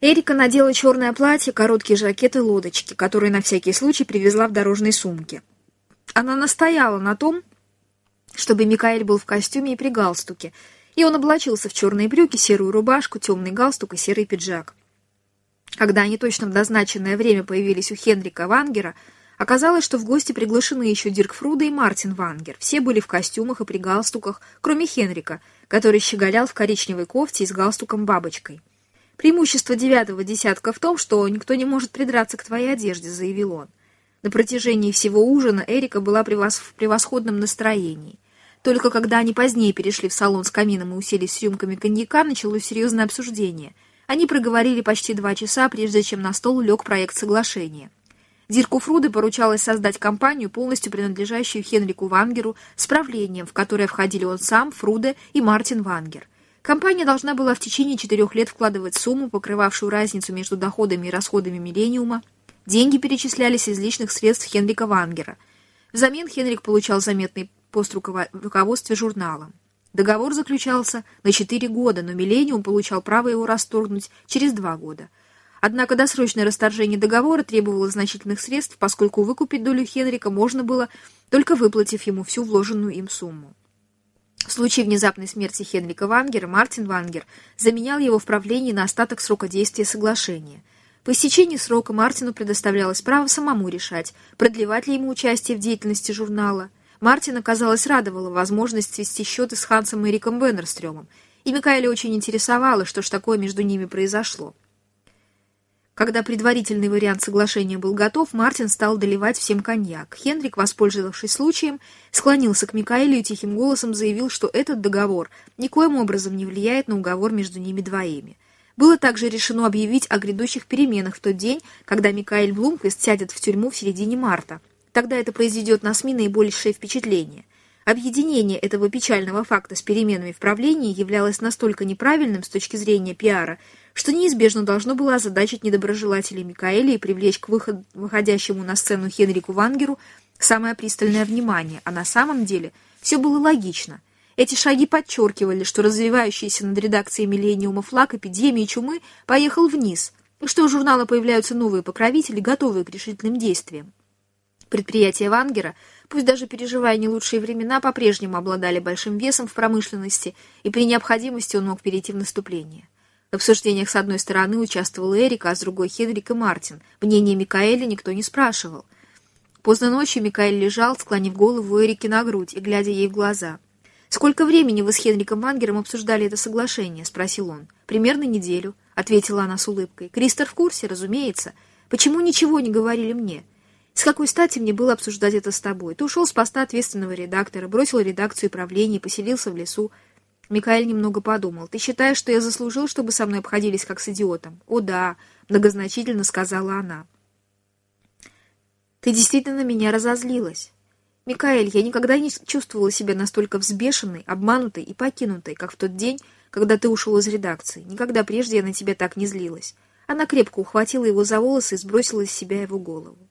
Эрика надела черное платье, короткие жакет и лодочки, которые на всякий случай привезла в дорожной сумке. Она настояла на том, чтобы Микаэль был в костюме и при галстуке, и он облачился в черные брюки, серую рубашку, темный галстук и серый пиджак. Когда они точно в назначенное время появились у Хенрика Вангера, оказалось, что в гости приглашены еще Дирк Фруда и Мартин Вангер. Все были в костюмах и при галстуках, кроме Хенрика, который щеголял в коричневой кофте и с галстуком-бабочкой. «Преимущество девятого десятка в том, что никто не может придраться к твоей одежде», — заявил он. На протяжении всего ужина Эрика была в превосходном настроении. Только когда они позднее перешли в салон с камином и уселись с рюмками коньяка, началось серьезное обсуждение. Они проговорили почти два часа, прежде чем на стол лег проект соглашения. Дирку Фруде поручалось создать компанию, полностью принадлежащую Хенрику Вангеру, с правлением, в которое входили он сам, Фруде и Мартин Вангер. Компания должна была в течение четырех лет вкладывать сумму, покрывавшую разницу между доходами и расходами «Миллениума». Деньги перечислялись из личных средств Хенрика Вангера. Взамен Хенрик получал заметный пост в руководстве журнала. Договор заключался на четыре года, но «Миллениум» получал право его расторгнуть через два года. Однако досрочное расторжение договора требовало значительных средств, поскольку выкупить долю Хенрика можно было, только выплатив ему всю вложенную им сумму. В случае внезапной смерти Хенрика Вангера Мартин Вангер заменял его в правлении на остаток срока действия соглашения. По истечении срока Мартину предоставлялось право самому решать, продлевать ли ему участие в деятельности журнала. Мартина, казалось, радовала возможность свести счеты с Хансом и Риком Беннерстрёмом, и Микаэля очень интересовало, что ж такое между ними произошло. Когда предварительный вариант соглашения был готов, Мартин стал доливать всем коньяк. Хенрик, воспользовавшись случаем, склонился к Микаэлю и тихим голосом заявил, что этот договор никоим образом не влияет на уговор между ними двоими. Было также решено объявить о грядущих переменах в тот день, когда Микаэль Блумквист сядет в тюрьму в середине марта. Тогда это произведет на СМИ наибольшее впечатление. Объединение этого печального факта с переменами в правлении являлось настолько неправильным с точки зрения пиара, что неизбежно должно было озадачить недоброжелателей Микаэля и привлечь к выход, выходящему на сцену Хенрику Вангеру самое пристальное внимание, а на самом деле все было логично. Эти шаги подчеркивали, что развивающийся над редакцией «Миллениума» флаг эпидемии чумы поехал вниз, и что у журнала появляются новые покровители, готовые к решительным действиям. Предприятия Вангера, пусть даже переживая не лучшие времена, по-прежнему обладали большим весом в промышленности, и при необходимости он мог перейти в наступление. В обсуждениях с одной стороны участвовал Эрик, а с другой Хенрик и Мартин. Мнение Микаэля никто не спрашивал. Поздно ночью Микаэль лежал, склонив голову Эрике на грудь и глядя ей в глаза. «Сколько времени вы с Хенриком Вангером обсуждали это соглашение?» — спросил он. «Примерно неделю», — ответила она с улыбкой. «Кристер в курсе, разумеется. Почему ничего не говорили мне? С какой стати мне было обсуждать это с тобой? Ты ушел с поста ответственного редактора, бросил редакцию и правление, поселился в лесу. Микаэль немного подумал. «Ты считаешь, что я заслужил, чтобы со мной обходились как с идиотом?» «О да», — многозначительно сказала она. «Ты действительно меня разозлилась. Микаэль, я никогда не чувствовала себя настолько взбешенной, обманутой и покинутой, как в тот день, когда ты ушел из редакции. Никогда прежде я на тебя так не злилась». Она крепко ухватила его за волосы и сбросила из себя его голову.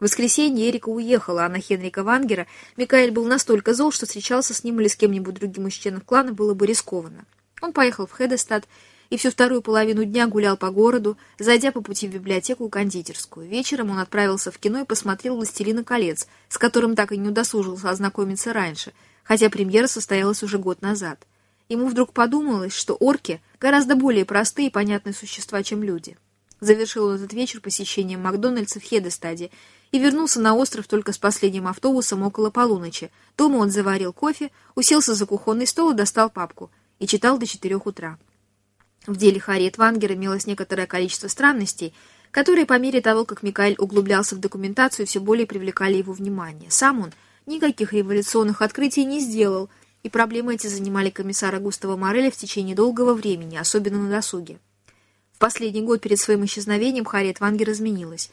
В воскресенье Эрика уехала, а на Хенрика Вангера Микаэль был настолько зол, что встречался с ним или с кем-нибудь другим из членов клана было бы рискованно. Он поехал в Хедестад и всю вторую половину дня гулял по городу, зайдя по пути в библиотеку и кондитерскую. Вечером он отправился в кино и посмотрел «Властелина колец», с которым так и не удосужился ознакомиться раньше, хотя премьера состоялась уже год назад. Ему вдруг подумалось, что орки гораздо более простые и понятные существа, чем люди. Завершил он этот вечер посещением Макдональдса в Хедестаде и вернулся на остров только с последним автобусом около полуночи. Дома он заварил кофе, уселся за кухонный стол и достал папку, и читал до четырех утра. В деле Харриет Вангер имелось некоторое количество странностей, которые по мере того, как Микаэль углублялся в документацию, все более привлекали его внимание. Сам он никаких революционных открытий не сделал, и проблемы эти занимали комиссара Густава Мореля в течение долгого времени, особенно на досуге. В последний год перед своим исчезновением Харриет Вангер изменилась.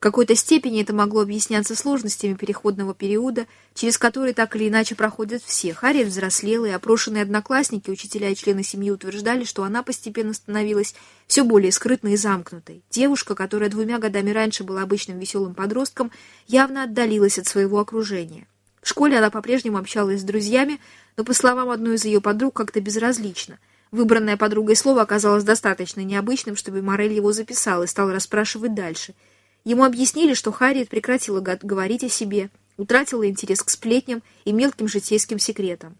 В какой-то степени это могло объясняться сложностями переходного периода, через который так или иначе проходят все. Харриет взрослела, и опрошенные одноклассники, учителя и члены семьи утверждали, что она постепенно становилась все более скрытной и замкнутой. Девушка, которая двумя годами раньше была обычным веселым подростком, явно отдалилась от своего окружения. В школе она по-прежнему общалась с друзьями, но, по словам одной из ее подруг, как-то безразлично. Выбранное подругой слово оказалось достаточно необычным, чтобы Морель его записал и стал расспрашивать дальше. Ему объяснили, что Харриет прекратила говорить о себе, утратила интерес к сплетням и мелким житейским секретам.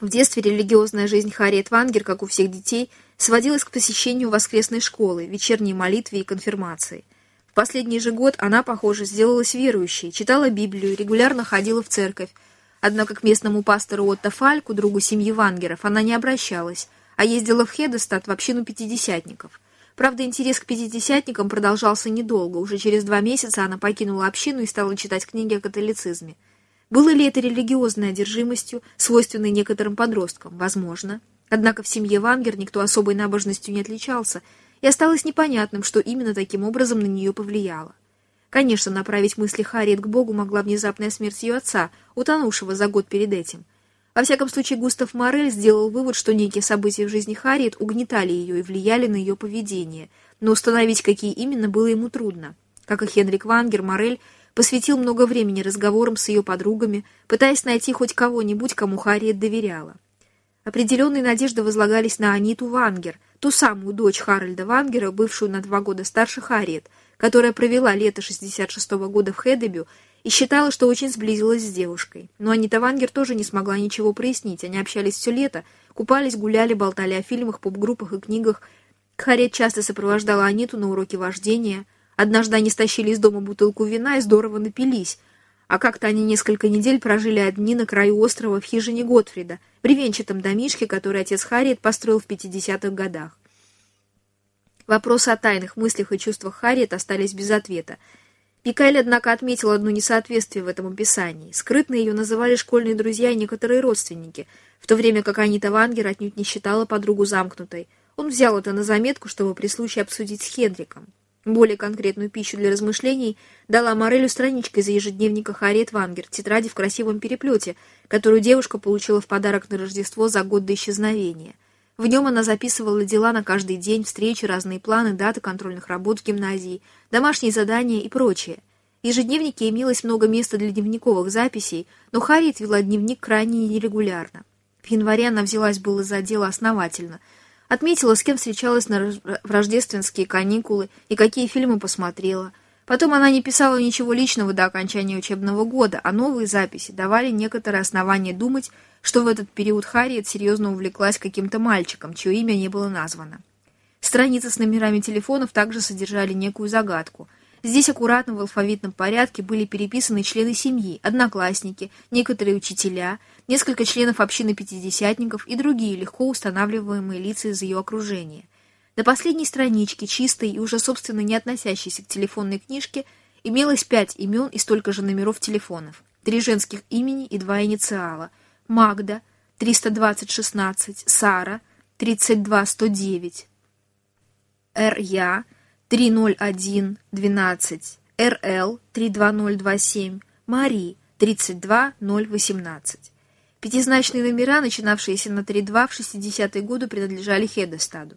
В детстве религиозная жизнь Харриет Вангер, как у всех детей, сводилась к посещению воскресной школы, вечерней молитве и конфирмации. В последний же год она, похоже, сделалась верующей, читала Библию, регулярно ходила в церковь, однако к местному пастору Отто Фальку, другу семьи Вангеров, она не обращалась, а ездила в Хедестад в общину пятидесятников. Правда, интерес к пятидесятникам продолжался недолго, уже через два месяца она покинула общину и стала читать книги о католицизме. Было ли это религиозной одержимостью, свойственной некоторым подросткам? Возможно. Однако в семье Вангер никто особой набожностью не отличался, и осталось непонятным, что именно таким образом на нее повлияло. Конечно, направить мысли Харриет к Богу могла внезапная смерть ее отца, утонувшего за год перед этим. Во всяком случае, Густав Морель сделал вывод, что некие события в жизни Харриет угнетали ее и влияли на ее поведение, но установить, какие именно, было ему трудно. Как и Хенрик Вангер, Морель посвятил много времени разговорам с ее подругами, пытаясь найти хоть кого-нибудь, кому Харриет доверяла. Определенные надежды возлагались на Аниту Вангер, ту самую дочь Харальда Вангера, бывшую на два года старше Харриет, которая провела лето 66 -го года в Хедебю и считала, что очень сблизилась с девушкой. Но Анита Вангер тоже не смогла ничего прояснить. Они общались все лето, купались, гуляли, болтали о фильмах, поп-группах и книгах. Харриет часто сопровождала Аниту на уроки вождения. Однажды они стащили из дома бутылку вина и здорово напились – а как-то они несколько недель прожили одни на краю острова в хижине Готфрида, бревенчатом домишке, который отец Харриет построил в 50-х годах. Вопросы о тайных мыслях и чувствах Харриет остались без ответа. Пикаль, однако, отметил одно несоответствие в этом описании. Скрытно ее называли школьные друзья и некоторые родственники, в то время как Анита Вангер отнюдь не считала подругу замкнутой. Он взял это на заметку, чтобы при случае обсудить с Хендриком. Более конкретную пищу для размышлений дала Морелю страничка из ежедневника Харриет Вангер, тетради в красивом переплете, которую девушка получила в подарок на Рождество за год до исчезновения. В нем она записывала дела на каждый день, встречи, разные планы, даты контрольных работ в гимназии, домашние задания и прочее. В ежедневнике имелось много места для дневниковых записей, но Харриет вела дневник крайне нерегулярно. В январе она взялась было за дело основательно – Отметила, с кем встречалась на рождественские каникулы и какие фильмы посмотрела. Потом она не писала ничего личного до окончания учебного года, а новые записи давали некоторые основания думать, что в этот период Харриет серьезно увлеклась каким-то мальчиком, чье имя не было названо. Страницы с номерами телефонов также содержали некую загадку – Здесь аккуратно в алфавитном порядке были переписаны члены семьи, одноклассники, некоторые учителя, несколько членов общины пятидесятников и другие легко устанавливаемые лица из ее окружения. На последней страничке, чистой и уже, собственно, не относящейся к телефонной книжке, имелось пять имен и столько же номеров телефонов. Три женских имени и два инициала. Магда, 32016, Сара, 32109, Р.Я., 30112, РЛ 32027, Мари 32018. Пятизначные номера, начинавшиеся на 32 в 60-е годы, принадлежали Хедестаду.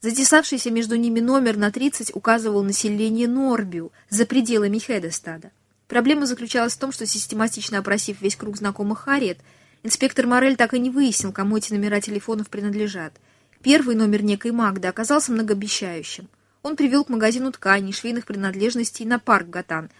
Затесавшийся между ними номер на 30 указывал население Норбиу за пределами Хедестада. Проблема заключалась в том, что систематично опросив весь круг знакомых Харриет, инспектор Морель так и не выяснил, кому эти номера телефонов принадлежат. Первый номер некой Магды оказался многообещающим – он привел к магазину тканей, швейных принадлежностей на парк Гатан,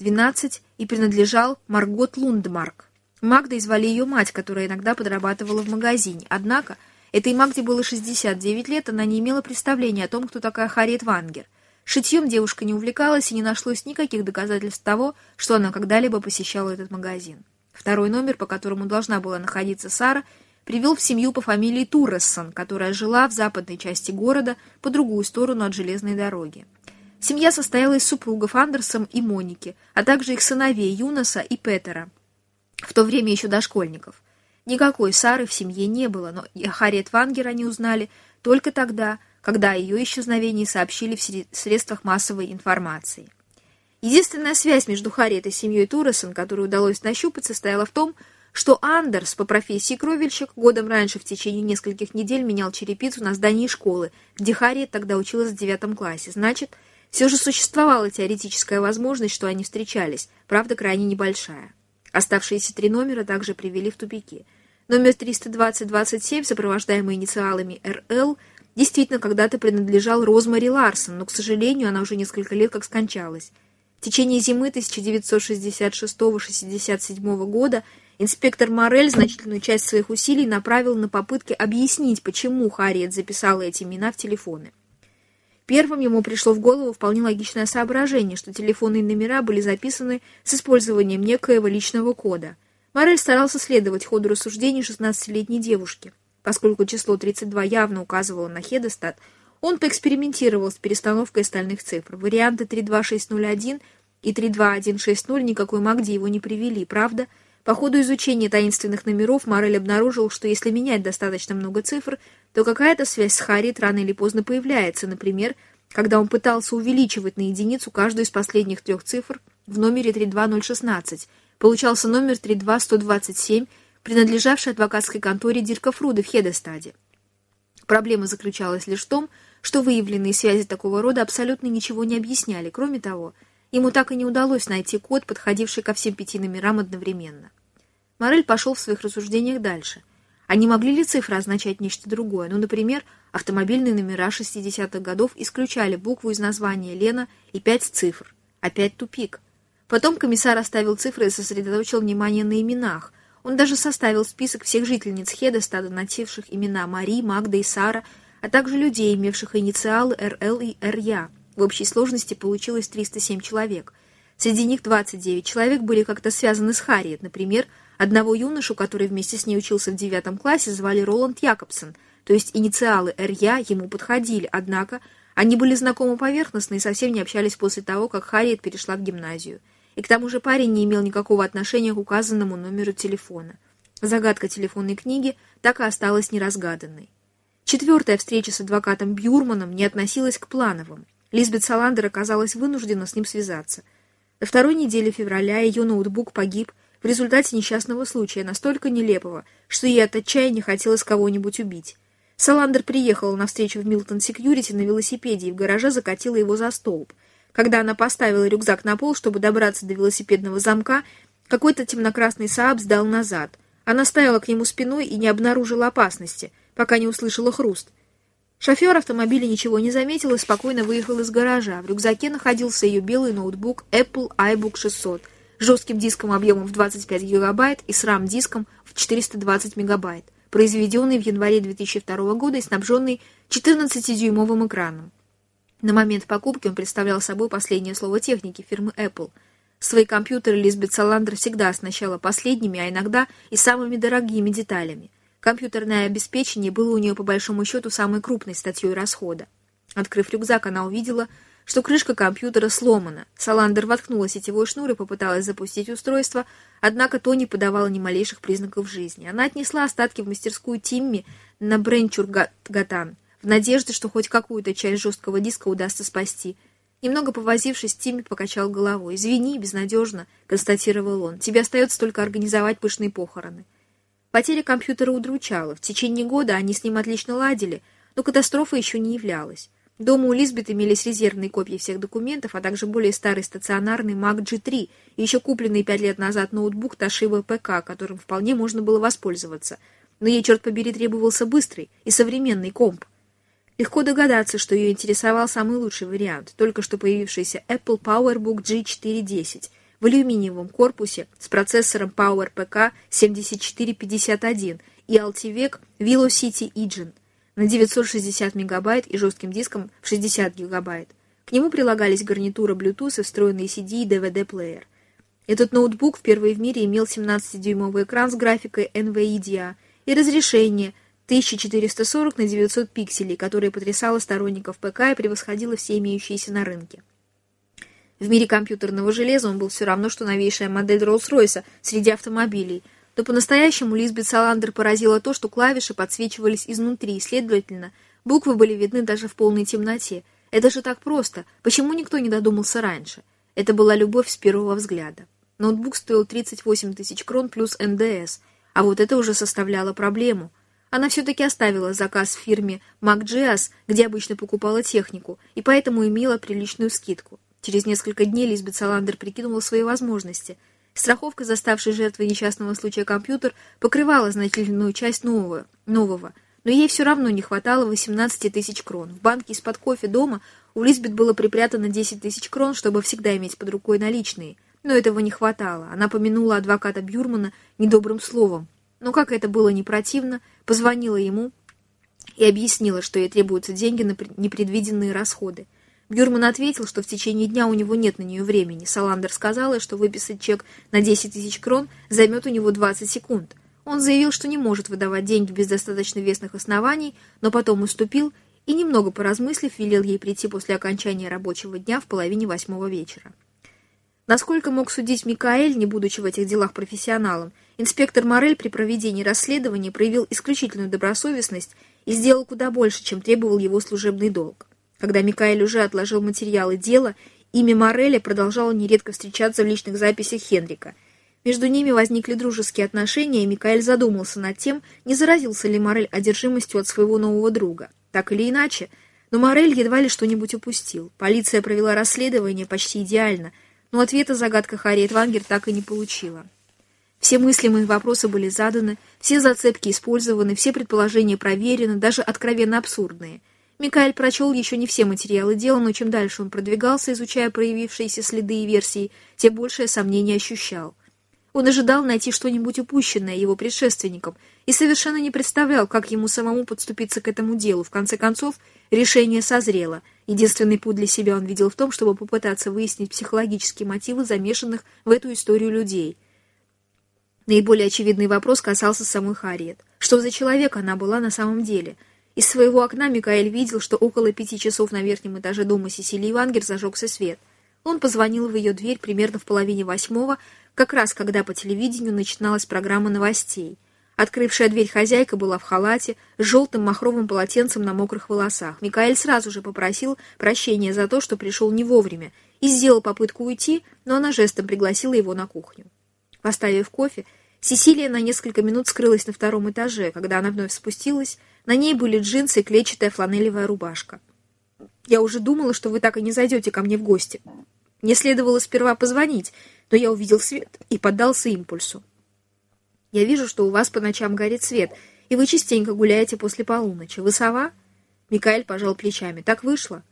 12, и принадлежал Маргот Лундмарк. Магда звали ее мать, которая иногда подрабатывала в магазине. Однако этой Магде было 69 лет, она не имела представления о том, кто такая Харриет Вангер. Шитьем девушка не увлекалась, и не нашлось никаких доказательств того, что она когда-либо посещала этот магазин. Второй номер, по которому должна была находиться Сара, привел в семью по фамилии Туррессон, которая жила в западной части города по другую сторону от железной дороги. Семья состояла из супругов Андерсом и Моники, а также их сыновей Юноса и Петера, в то время еще дошкольников. Никакой Сары в семье не было, но Харриет Вангер они узнали только тогда, когда о ее исчезновении сообщили в средствах массовой информации. Единственная связь между Харриет и семьей Турресон, которую удалось нащупать, состояла в том, что Андерс по профессии кровельщик годом раньше в течение нескольких недель менял черепицу на здании школы, где Харриет тогда училась в девятом классе. Значит, все же существовала теоретическая возможность, что они встречались, правда, крайне небольшая. Оставшиеся три номера также привели в тупики. Номер 320-27, сопровождаемый инициалами РЛ, действительно когда-то принадлежал Розмари Ларсон, но, к сожалению, она уже несколько лет как скончалась. В течение зимы 1966-67 года инспектор Морель значительную часть своих усилий направил на попытки объяснить, почему Харриет записала эти имена в телефоны. Первым ему пришло в голову вполне логичное соображение, что телефонные номера были записаны с использованием некоего личного кода – Морель старался следовать ходу рассуждений 16-летней девушки. Поскольку число 32 явно указывало на Хедестад, он поэкспериментировал с перестановкой остальных цифр. Варианты 32601 и 32160 никакой магии его не привели, правда? По ходу изучения таинственных номеров Морель обнаружил, что если менять достаточно много цифр, то какая-то связь с Харриет рано или поздно появляется, например, когда он пытался увеличивать на единицу каждую из последних трех цифр в номере 32016, получался номер 32127, принадлежавший адвокатской конторе Дирка Фруда в Хедестаде. Проблема заключалась лишь в том, что выявленные связи такого рода абсолютно ничего не объясняли. Кроме того, ему так и не удалось найти код, подходивший ко всем пяти номерам одновременно. Морель пошел в своих рассуждениях дальше. А не могли ли цифры означать нечто другое? Ну, например, автомобильные номера 60-х годов исключали букву из названия Лена и пять цифр. Опять тупик. Потом комиссар оставил цифры и сосредоточил внимание на именах. Он даже составил список всех жительниц Хедестада, носивших имена Мари, Магда и Сара, а также людей, имевших инициалы РЛ и РЯ. В общей сложности получилось 307 человек. Среди них 29 человек были как-то связаны с Харриет. Например, одного юношу, который вместе с ней учился в девятом классе, звали Роланд Якобсон, то есть инициалы РЯ ему подходили, однако они были знакомы поверхностно и совсем не общались после того, как Харриет перешла в гимназию и к тому же парень не имел никакого отношения к указанному номеру телефона. Загадка телефонной книги так и осталась неразгаданной. Четвертая встреча с адвокатом Бюрманом не относилась к плановым. Лизбет Саландер оказалась вынуждена с ним связаться. До второй недели февраля ее ноутбук погиб в результате несчастного случая, настолько нелепого, что ей от отчаяния хотелось кого-нибудь убить. Саландер приехала на встречу в Милтон Секьюрити на велосипеде и в гараже закатила его за столб – когда она поставила рюкзак на пол, чтобы добраться до велосипедного замка, какой-то темно-красный Сааб сдал назад. Она стояла к нему спиной и не обнаружила опасности, пока не услышала хруст. Шофер автомобиля ничего не заметил и спокойно выехал из гаража. В рюкзаке находился ее белый ноутбук Apple iBook 600 с жестким диском объемом в 25 гигабайт и с RAM-диском в 420 мегабайт, произведенный в январе 2002 года и снабженный 14-дюймовым экраном. На момент покупки он представлял собой последнее слово техники фирмы Apple. Свои компьютеры Лизбет Саландер всегда оснащала последними, а иногда и самыми дорогими деталями. Компьютерное обеспечение было у нее по большому счету самой крупной статьей расхода. Открыв рюкзак, она увидела, что крышка компьютера сломана. Саландер воткнула сетевой шнур и попыталась запустить устройство, однако то не подавало ни малейших признаков жизни. Она отнесла остатки в мастерскую Тимми на Бренчур-Гатан – в надежде, что хоть какую-то часть жесткого диска удастся спасти. Немного повозившись, Тимми покачал головой. «Извини, безнадежно», — констатировал он. «Тебе остается только организовать пышные похороны». Потеря компьютера удручала. В течение года они с ним отлично ладили, но катастрофа еще не являлась. Дома у Лизбет имелись резервные копии всех документов, а также более старый стационарный Mac G3 и еще купленный пять лет назад ноутбук Toshiba PK, которым вполне можно было воспользоваться. Но ей, черт побери, требовался быстрый и современный комп. Легко догадаться, что ее интересовал самый лучший вариант, только что появившийся Apple PowerBook G410 в алюминиевом корпусе с процессором PowerPK 7451 и Altivec Velocity Engine на 960 мегабайт и жестким диском в 60 гигабайт. К нему прилагались гарнитура Bluetooth и встроенный CD и DVD-плеер. Этот ноутбук впервые в мире имел 17-дюймовый экран с графикой NVIDIA и разрешение – 1440 на 900 пикселей, которая потрясала сторонников ПК и превосходила все имеющиеся на рынке. В мире компьютерного железа он был все равно, что новейшая модель Роллс-Ройса среди автомобилей, но по-настоящему Лизбет Саландер поразило то, что клавиши подсвечивались изнутри, и, следовательно, буквы были видны даже в полной темноте. Это же так просто. Почему никто не додумался раньше? Это была любовь с первого взгляда. Ноутбук стоил 38 тысяч крон плюс НДС, а вот это уже составляло проблему – она все-таки оставила заказ в фирме MacGias, где обычно покупала технику, и поэтому имела приличную скидку. Через несколько дней Лизбет Саландер прикинула свои возможности. Страховка, заставшей жертвой несчастного случая компьютер, покрывала значительную часть нового, нового, но ей все равно не хватало 18 тысяч крон. В банке из-под кофе дома у Лизбет было припрятано 10 тысяч крон, чтобы всегда иметь под рукой наличные. Но этого не хватало. Она помянула адвоката Бюрмана недобрым словом. Но как это было не противно, позвонила ему и объяснила, что ей требуются деньги на непредвиденные расходы. Бюрман ответил, что в течение дня у него нет на нее времени. Саландер сказала, что выписать чек на 10 тысяч крон займет у него 20 секунд. Он заявил, что не может выдавать деньги без достаточно весных оснований, но потом уступил и, немного поразмыслив, велел ей прийти после окончания рабочего дня в половине восьмого вечера. Насколько мог судить Микаэль, не будучи в этих делах профессионалом, инспектор Морель при проведении расследования проявил исключительную добросовестность и сделал куда больше, чем требовал его служебный долг. Когда Микаэль уже отложил материалы дела, имя Мореля продолжало нередко встречаться в личных записях Хенрика. Между ними возникли дружеские отношения, и Микаэль задумался над тем, не заразился ли Морель одержимостью от своего нового друга. Так или иначе, но Морель едва ли что-нибудь упустил. Полиция провела расследование почти идеально, но ответа загадка Харриет Вангер так и не получила. Все мыслимые вопросы были заданы, все зацепки использованы, все предположения проверены, даже откровенно абсурдные – Микаэль прочел еще не все материалы дела, но чем дальше он продвигался, изучая проявившиеся следы и версии, тем большее сомнение ощущал. Он ожидал найти что-нибудь упущенное его предшественником и совершенно не представлял, как ему самому подступиться к этому делу. В конце концов, решение созрело. Единственный путь для себя он видел в том, чтобы попытаться выяснить психологические мотивы замешанных в эту историю людей. Наиболее очевидный вопрос касался самой Харриет. Что за человек она была на самом деле – из своего окна Микаэль видел, что около пяти часов на верхнем этаже дома Сесилии Вангер зажегся свет. Он позвонил в ее дверь примерно в половине восьмого, как раз когда по телевидению начиналась программа новостей. Открывшая дверь хозяйка была в халате с желтым махровым полотенцем на мокрых волосах. Микаэль сразу же попросил прощения за то, что пришел не вовремя, и сделал попытку уйти, но она жестом пригласила его на кухню. Поставив кофе, Сесилия на несколько минут скрылась на втором этаже. Когда она вновь спустилась, на ней были джинсы и клетчатая фланелевая рубашка. «Я уже думала, что вы так и не зайдете ко мне в гости. Мне следовало сперва позвонить, но я увидел свет и поддался импульсу. Я вижу, что у вас по ночам горит свет, и вы частенько гуляете после полуночи. Вы сова?» Микаэль пожал плечами. «Так вышло».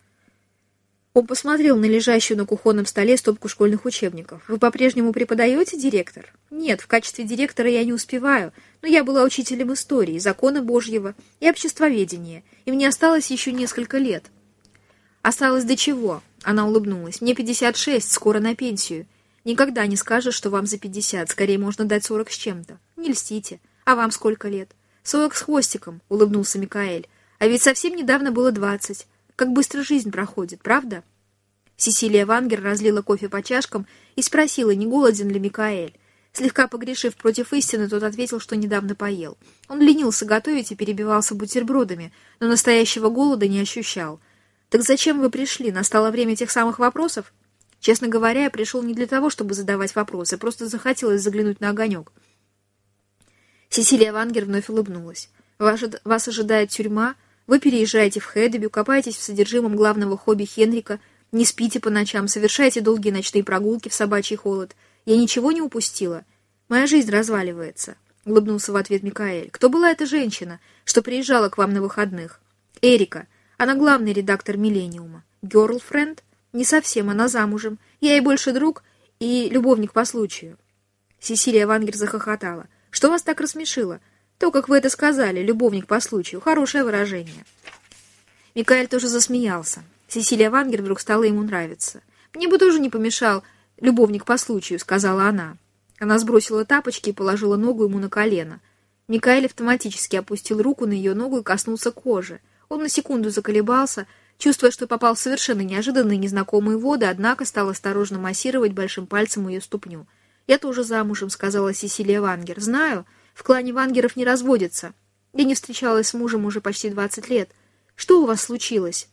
Он посмотрел на лежащую на кухонном столе стопку школьных учебников. «Вы по-прежнему преподаете, директор?» «Нет, в качестве директора я не успеваю, но я была учителем истории, закона Божьего и обществоведения, и мне осталось еще несколько лет». «Осталось до чего?» Она улыбнулась. «Мне 56, скоро на пенсию. Никогда не скажешь, что вам за 50, скорее можно дать 40 с чем-то. Не льстите. А вам сколько лет?» «Сорок с хвостиком», — улыбнулся Микаэль. «А ведь совсем недавно было 20. Как быстро жизнь проходит, правда?» Сесилия Вангер разлила кофе по чашкам и спросила, не голоден ли Микаэль. Слегка погрешив против истины, тот ответил, что недавно поел. Он ленился готовить и перебивался бутербродами, но настоящего голода не ощущал. «Так зачем вы пришли? Настало время тех самых вопросов?» Честно говоря, я пришел не для того, чтобы задавать вопросы, просто захотелось заглянуть на огонек. Сесилия Вангер вновь улыбнулась. «Вас ожидает тюрьма, вы переезжаете в Хэдебю, копаетесь в содержимом главного хобби Хенрика, не спите по ночам, совершаете долгие ночные прогулки в собачий холод. Я ничего не упустила. Моя жизнь разваливается», — улыбнулся в ответ Микаэль. «Кто была эта женщина, что приезжала к вам на выходных?» «Эрика. Она главный редактор «Миллениума». «Герлфренд?» «Не совсем, она замужем. Я ей больше друг и любовник по случаю». Сесилия Вангер захохотала. «Что вас так рассмешило?» То, как вы это сказали, любовник по случаю, хорошее выражение. Микаэль тоже засмеялся. Сесилия Вангер вдруг стала ему нравиться. «Мне бы тоже не помешал любовник по случаю», — сказала она. Она сбросила тапочки и положила ногу ему на колено. Микаэль автоматически опустил руку на ее ногу и коснулся кожи. Он на секунду заколебался, чувствуя, что попал в совершенно неожиданные незнакомые воды, однако стал осторожно массировать большим пальцем ее ступню. «Я тоже замужем», — сказала Сесилия Вангер. «Знаю». В клане Вангеров не разводятся. Я не встречалась с мужем уже почти 20 лет. Что у вас случилось?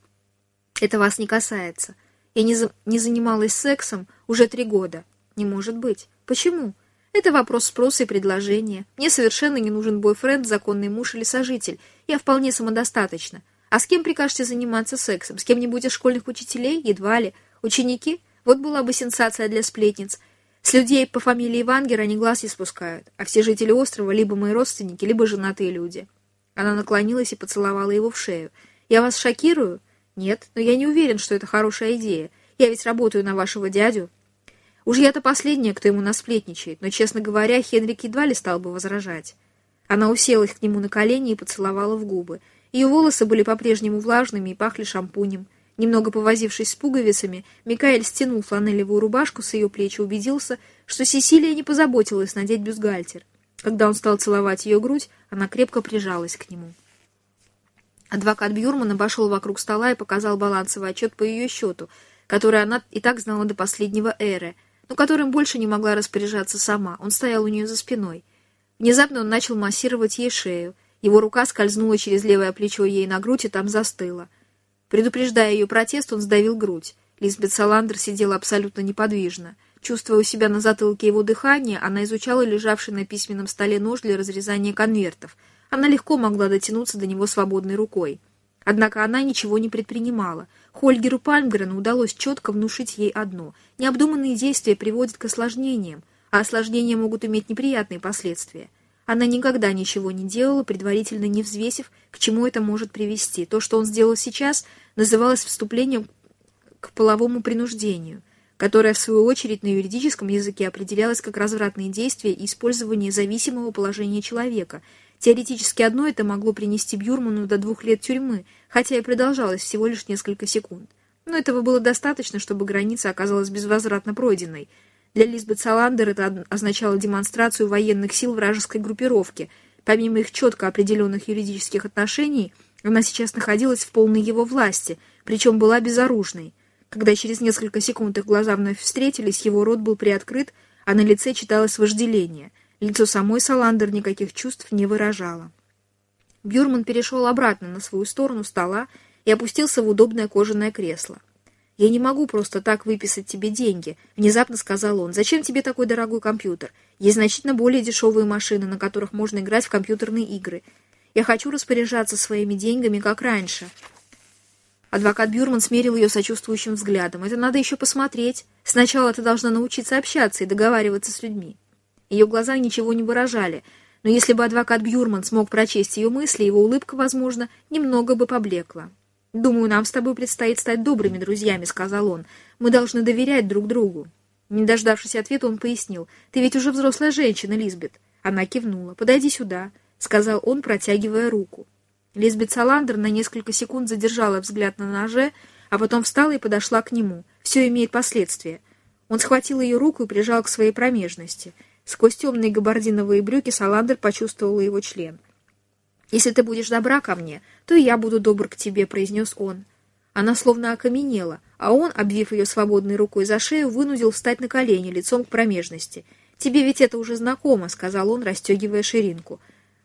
Это вас не касается. Я не, за... не занималась сексом уже три года. Не может быть. Почему? Это вопрос спроса и предложения. Мне совершенно не нужен бойфренд, законный муж или сожитель. Я вполне самодостаточна. А с кем прикажете заниматься сексом? С кем-нибудь из школьных учителей? Едва ли. Ученики? Вот была бы сенсация для сплетниц. С людей по фамилии Вангер они глаз не спускают, а все жители острова либо мои родственники, либо женатые люди. Она наклонилась и поцеловала его в шею. «Я вас шокирую?» «Нет, но я не уверен, что это хорошая идея. Я ведь работаю на вашего дядю». Уж я-то последняя, кто ему насплетничает, но, честно говоря, Хенрик едва ли стал бы возражать. Она уселась к нему на колени и поцеловала в губы. Ее волосы были по-прежнему влажными и пахли шампунем. Немного повозившись с пуговицами, Микаэль стянул фланелевую рубашку с ее плеч и убедился, что Сесилия не позаботилась надеть бюстгальтер. Когда он стал целовать ее грудь, она крепко прижалась к нему. Адвокат Бюрман обошел вокруг стола и показал балансовый отчет по ее счету, который она и так знала до последнего эры, но которым больше не могла распоряжаться сама. Он стоял у нее за спиной. Внезапно он начал массировать ей шею. Его рука скользнула через левое плечо ей на грудь и там застыла. Предупреждая ее протест, он сдавил грудь. Лизбет Саландер сидела абсолютно неподвижно. Чувствуя у себя на затылке его дыхание, она изучала лежавший на письменном столе нож для разрезания конвертов. Она легко могла дотянуться до него свободной рукой. Однако она ничего не предпринимала. Хольгеру Пальмгрену удалось четко внушить ей одно. Необдуманные действия приводят к осложнениям, а осложнения могут иметь неприятные последствия. Она никогда ничего не делала, предварительно не взвесив, к чему это может привести. То, что он сделал сейчас, называлось вступлением к половому принуждению, которое, в свою очередь, на юридическом языке определялось как развратные действия и использование зависимого положения человека. Теоретически одно это могло принести Бюрману до двух лет тюрьмы, хотя и продолжалось всего лишь несколько секунд. Но этого было достаточно, чтобы граница оказалась безвозвратно пройденной – для Лизбет Саландер это означало демонстрацию военных сил вражеской группировки. Помимо их четко определенных юридических отношений, она сейчас находилась в полной его власти, причем была безоружной. Когда через несколько секунд их глаза вновь встретились, его рот был приоткрыт, а на лице читалось вожделение. Лицо самой Саландер никаких чувств не выражало. Бюрман перешел обратно на свою сторону стола и опустился в удобное кожаное кресло. «Я не могу просто так выписать тебе деньги», — внезапно сказал он. «Зачем тебе такой дорогой компьютер? Есть значительно более дешевые машины, на которых можно играть в компьютерные игры. Я хочу распоряжаться своими деньгами, как раньше». Адвокат Бюрман смерил ее сочувствующим взглядом. «Это надо еще посмотреть. Сначала ты должна научиться общаться и договариваться с людьми». Ее глаза ничего не выражали, но если бы адвокат Бюрман смог прочесть ее мысли, его улыбка, возможно, немного бы поблекла. «Думаю, нам с тобой предстоит стать добрыми друзьями», — сказал он. «Мы должны доверять друг другу». Не дождавшись ответа, он пояснил. «Ты ведь уже взрослая женщина, Лизбет». Она кивнула. «Подойди сюда», — сказал он, протягивая руку. Лизбет Саландер на несколько секунд задержала взгляд на ноже, а потом встала и подошла к нему. Все имеет последствия. Он схватил ее руку и прижал к своей промежности. Сквозь темные габардиновые брюки Саландер почувствовала его член. «Если ты будешь добра ко мне, то и я буду добр к тебе», — произнес он. Она словно окаменела, а он, обвив ее свободной рукой за шею, вынудил встать на колени, лицом к промежности. «Тебе ведь это уже знакомо», — сказал он, расстегивая ширинку.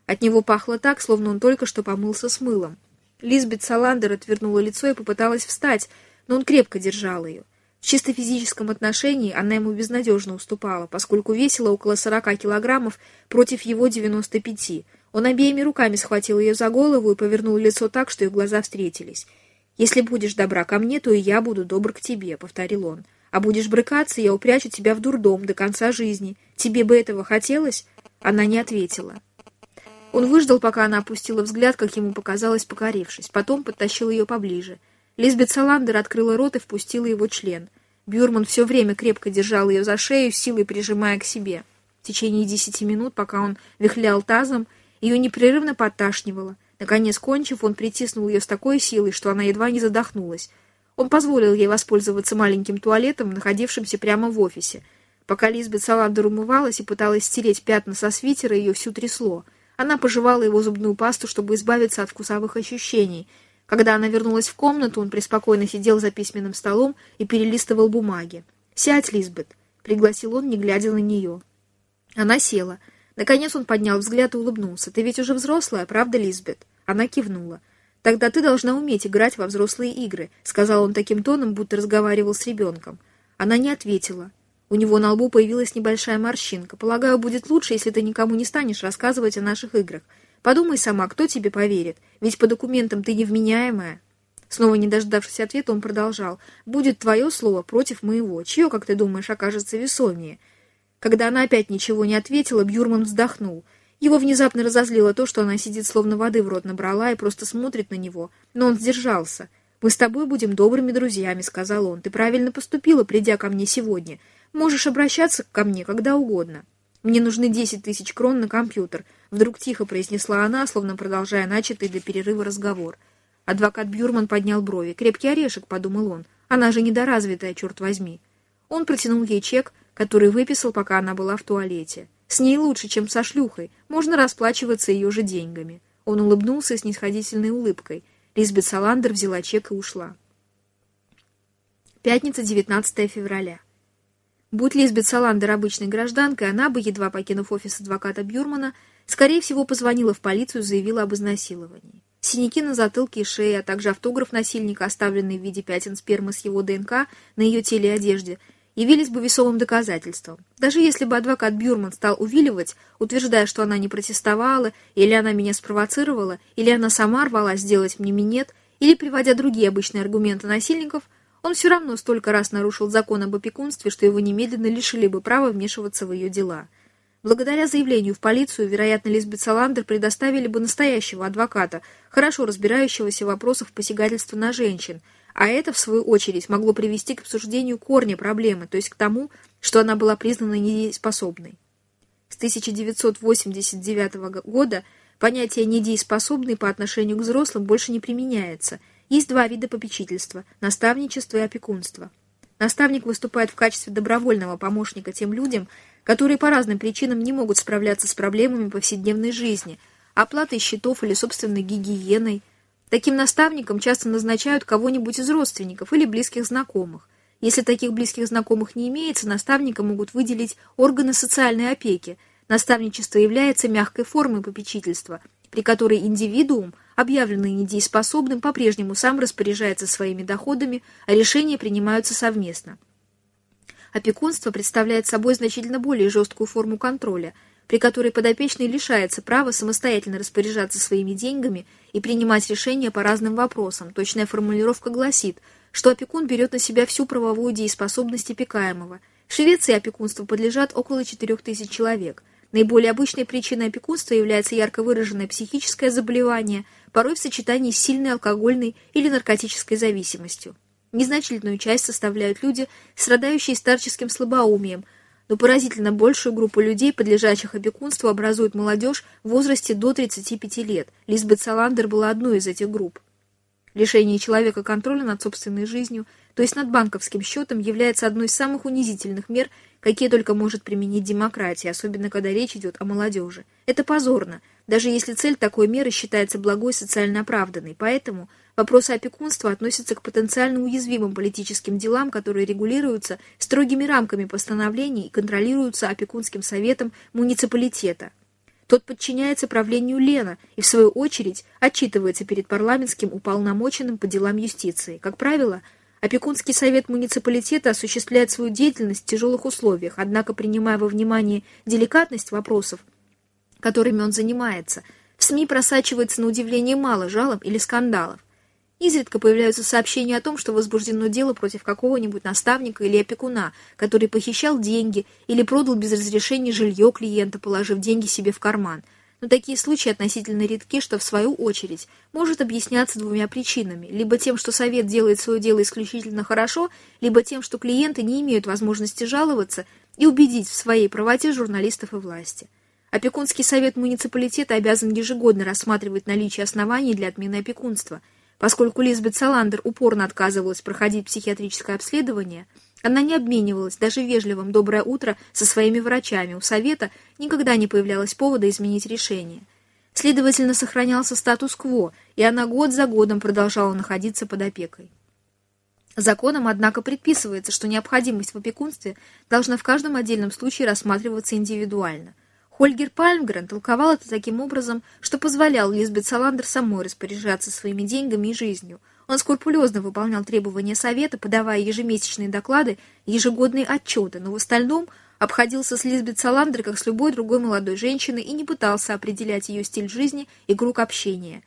От него пахло так, словно он только что помылся с мылом. Лизбет Саландер отвернула лицо и попыталась встать, но он крепко держал ее. В чисто физическом отношении она ему безнадежно уступала, поскольку весила около сорока килограммов против его девяносто пяти — он обеими руками схватил ее за голову и повернул лицо так, что их глаза встретились. «Если будешь добра ко мне, то и я буду добр к тебе», — повторил он. «А будешь брыкаться, я упрячу тебя в дурдом до конца жизни. Тебе бы этого хотелось?» Она не ответила. Он выждал, пока она опустила взгляд, как ему показалось, покорившись. Потом подтащил ее поближе. Лизбет Саландер открыла рот и впустила его член. Бюрман все время крепко держал ее за шею, силой прижимая к себе. В течение десяти минут, пока он вихлял тазом, ее непрерывно подташнивало. Наконец, кончив, он притиснул ее с такой силой, что она едва не задохнулась. Он позволил ей воспользоваться маленьким туалетом, находившимся прямо в офисе. Пока Лизбет Саландер умывалась и пыталась стереть пятна со свитера, ее всю трясло. Она пожевала его зубную пасту, чтобы избавиться от вкусовых ощущений. Когда она вернулась в комнату, он преспокойно сидел за письменным столом и перелистывал бумаги. «Сядь, Лизбет», — пригласил он, не глядя на нее. Она села. Наконец он поднял взгляд и улыбнулся. «Ты ведь уже взрослая, правда, Лизбет?» Она кивнула. «Тогда ты должна уметь играть во взрослые игры», — сказал он таким тоном, будто разговаривал с ребенком. Она не ответила. У него на лбу появилась небольшая морщинка. «Полагаю, будет лучше, если ты никому не станешь рассказывать о наших играх. Подумай сама, кто тебе поверит? Ведь по документам ты невменяемая». Снова не дождавшись ответа, он продолжал. «Будет твое слово против моего. Чье, как ты думаешь, окажется весомее?» Когда она опять ничего не ответила, Бьюрман вздохнул. Его внезапно разозлило то, что она сидит словно воды в рот набрала и просто смотрит на него, но он сдержался. «Мы с тобой будем добрыми друзьями», — сказал он. «Ты правильно поступила, придя ко мне сегодня. Можешь обращаться ко мне когда угодно». «Мне нужны десять тысяч крон на компьютер», — вдруг тихо произнесла она, словно продолжая начатый до перерыва разговор. Адвокат Бюрман поднял брови. «Крепкий орешек», — подумал он. «Она же недоразвитая, черт возьми». Он протянул ей чек, который выписал, пока она была в туалете. «С ней лучше, чем со шлюхой. Можно расплачиваться ее же деньгами». Он улыбнулся с снисходительной улыбкой. Лизбет Саландер взяла чек и ушла. Пятница, 19 февраля. Будь Лизбет Саландер обычной гражданкой, она бы, едва покинув офис адвоката Бюрмана, скорее всего позвонила в полицию и заявила об изнасиловании. Синяки на затылке и шее, а также автограф насильника, оставленный в виде пятен спермы с его ДНК на ее теле и одежде, явились бы весомым доказательством. Даже если бы адвокат Бюрман стал увиливать, утверждая, что она не протестовала, или она меня спровоцировала, или она сама рвалась сделать мне минет, или приводя другие обычные аргументы насильников – он все равно столько раз нарушил закон об опекунстве, что его немедленно лишили бы права вмешиваться в ее дела. Благодаря заявлению в полицию, вероятно, Лизбет Саландер предоставили бы настоящего адвоката, хорошо разбирающегося в вопросах посягательства на женщин, а это, в свою очередь, могло привести к обсуждению корня проблемы, то есть к тому, что она была признана недееспособной. С 1989 года понятие «недееспособный» по отношению к взрослым больше не применяется – есть два вида попечительства – наставничество и опекунство. Наставник выступает в качестве добровольного помощника тем людям, которые по разным причинам не могут справляться с проблемами повседневной жизни, оплатой счетов или собственной гигиеной. Таким наставником часто назначают кого-нибудь из родственников или близких знакомых. Если таких близких знакомых не имеется, наставника могут выделить органы социальной опеки. Наставничество является мягкой формой попечительства, при которой индивидуум – объявленный недееспособным, по-прежнему сам распоряжается своими доходами, а решения принимаются совместно. Опекунство представляет собой значительно более жесткую форму контроля, при которой подопечный лишается права самостоятельно распоряжаться своими деньгами и принимать решения по разным вопросам. Точная формулировка гласит, что опекун берет на себя всю правовую дееспособность опекаемого. В Швеции опекунству подлежат около 4000 человек. Наиболее обычной причиной опекунства является ярко выраженное психическое заболевание – порой в сочетании с сильной алкогольной или наркотической зависимостью. Незначительную часть составляют люди, страдающие старческим слабоумием, но поразительно большую группу людей, подлежащих опекунству, образует молодежь в возрасте до 35 лет. Лизбет Саландер была одной из этих групп. Лишение человека контроля над собственной жизнью, то есть над банковским счетом, является одной из самых унизительных мер, какие только может применить демократия, особенно когда речь идет о молодежи. Это позорно, даже если цель такой меры считается благой социально оправданной. Поэтому вопросы опекунства относятся к потенциально уязвимым политическим делам, которые регулируются строгими рамками постановлений и контролируются опекунским советом муниципалитета. Тот подчиняется правлению Лена и, в свою очередь, отчитывается перед парламентским уполномоченным по делам юстиции. Как правило, Опекунский совет муниципалитета осуществляет свою деятельность в тяжелых условиях, однако, принимая во внимание деликатность вопросов, которыми он занимается, в СМИ просачивается на удивление мало жалоб или скандалов. Изредка появляются сообщения о том, что возбуждено дело против какого-нибудь наставника или опекуна, который похищал деньги или продал без разрешения жилье клиента, положив деньги себе в карман – но такие случаи относительно редки, что, в свою очередь, может объясняться двумя причинами. Либо тем, что совет делает свое дело исключительно хорошо, либо тем, что клиенты не имеют возможности жаловаться и убедить в своей правоте журналистов и власти. Опекунский совет муниципалитета обязан ежегодно рассматривать наличие оснований для отмены опекунства. Поскольку Лизбет Саландер упорно отказывалась проходить психиатрическое обследование – она не обменивалась даже вежливым «доброе утро» со своими врачами. У совета никогда не появлялось повода изменить решение. Следовательно, сохранялся статус-кво, и она год за годом продолжала находиться под опекой. Законом, однако, предписывается, что необходимость в опекунстве должна в каждом отдельном случае рассматриваться индивидуально. Хольгер Пальмгрен толковал это таким образом, что позволял Лизбет Саландер самой распоряжаться своими деньгами и жизнью – он скрупулезно выполнял требования совета, подавая ежемесячные доклады и ежегодные отчеты, но в остальном обходился с Лизбет Саландер как с любой другой молодой женщиной и не пытался определять ее стиль жизни и круг общения.